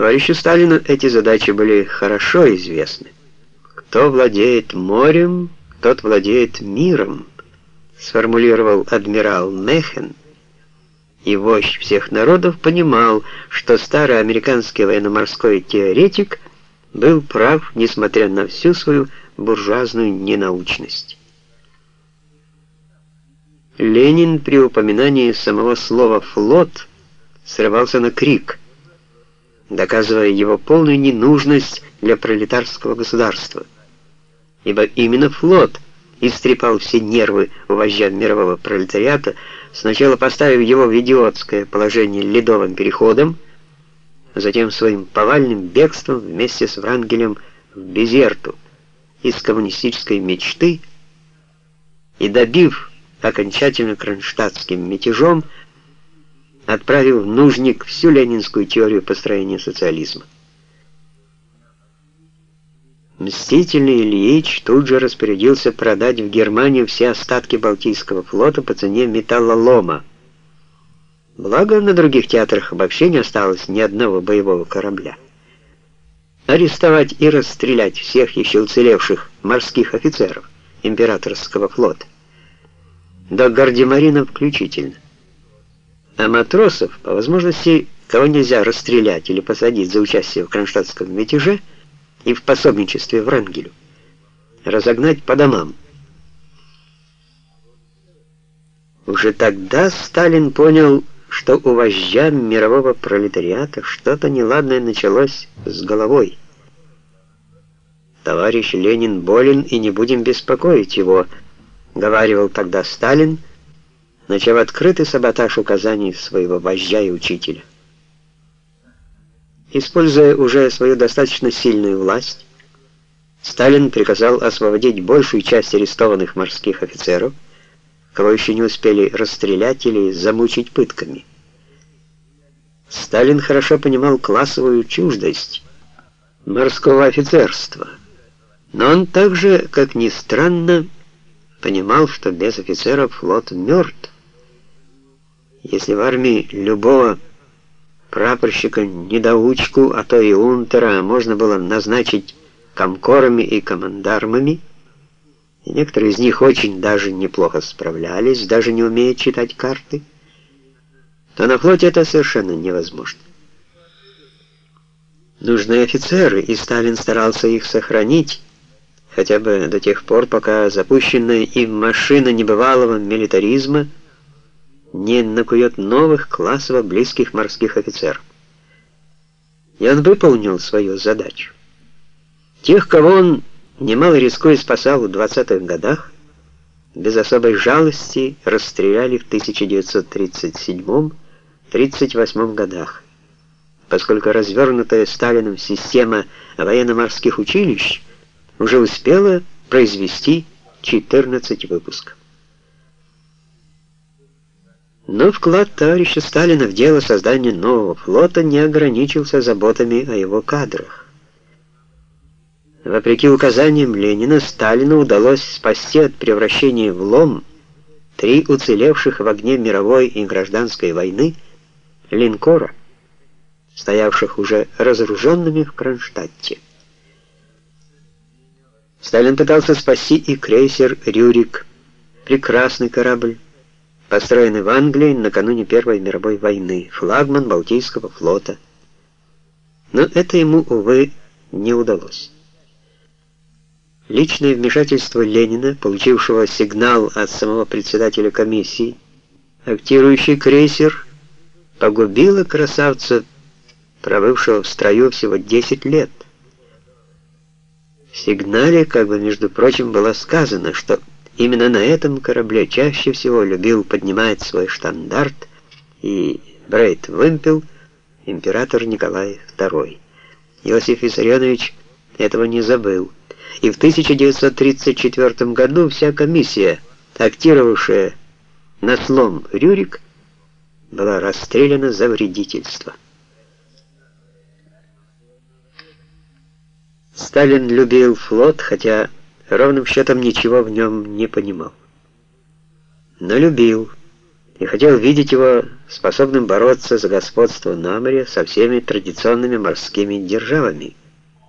Товарищу Сталину эти задачи были хорошо известны. Кто владеет морем, тот владеет миром, сформулировал адмирал Мехен, и вождь всех народов понимал, что старый американский военно-морской теоретик был прав, несмотря на всю свою буржуазную ненаучность. Ленин при упоминании самого слова «флот» срывался на крик, доказывая его полную ненужность для пролетарского государства. Ибо именно флот истрепал все нервы у вождя мирового пролетариата, сначала поставив его в идиотское положение ледовым переходом, затем своим повальным бегством вместе с Врангелем в Безерту из коммунистической мечты и добив окончательно кронштадтским мятежом, отправил в нужник всю ленинскую теорию построения социализма. Мстительный Ильич тут же распорядился продать в Германию все остатки Балтийского флота по цене металлолома. Благо, на других театрах вообще не осталось ни одного боевого корабля. Арестовать и расстрелять всех еще уцелевших морских офицеров императорского флота, до гардемарина включительно. А матросов, по возможности, кого нельзя расстрелять или посадить за участие в кронштадтском мятеже, и в пособничестве Врангелю, разогнать по домам. Уже тогда Сталин понял, что у вождя мирового пролетариата что-то неладное началось с головой. «Товарищ Ленин болен, и не будем беспокоить его», — говаривал тогда Сталин, начав открытый саботаж указаний своего вождя и учителя. Используя уже свою достаточно сильную власть, Сталин приказал освободить большую часть арестованных морских офицеров, кого еще не успели расстрелять или замучить пытками. Сталин хорошо понимал классовую чуждость морского офицерства, но он также, как ни странно, понимал, что без офицеров флот мертв. Если в армии любого прапорщика-недоучку, а то и унтера можно было назначить комкорами и командармами, и некоторые из них очень даже неплохо справлялись, даже не умея читать карты, то на флоте это совершенно невозможно. Нужны офицеры, и Сталин старался их сохранить, хотя бы до тех пор, пока запущенная им машина небывалого милитаризма – не накует новых классово близких морских офицеров. И он выполнил свою задачу. Тех, кого он немало рискуя спасал в 20-х годах, без особой жалости расстреляли в 1937-38 годах, поскольку развернутая Сталином система военно-морских училищ уже успела произвести 14 выпусков. Но вклад товарища Сталина в дело создания нового флота не ограничился заботами о его кадрах. Вопреки указаниям Ленина, Сталину удалось спасти от превращения в лом три уцелевших в огне мировой и гражданской войны линкора, стоявших уже разоруженными в Кронштадте. Сталин пытался спасти и крейсер «Рюрик», прекрасный корабль, построенный в Англии накануне Первой мировой войны, флагман Балтийского флота. Но это ему, увы, не удалось. Личное вмешательство Ленина, получившего сигнал от самого председателя комиссии, актирующий крейсер, погубило красавца, пробывшего в строю всего 10 лет. В сигнале, как бы между прочим, было сказано, что Именно на этом корабле чаще всего любил поднимать свой штандарт и Брейт Вымпел, император Николай II. Иосиф Виссарионович этого не забыл. И в 1934 году вся комиссия, актировавшая на слом Рюрик, была расстреляна за вредительство. Сталин любил флот, хотя ровным счетом ничего в нем не понимал. Но любил, и хотел видеть его способным бороться за господство на море со всеми традиционными морскими державами –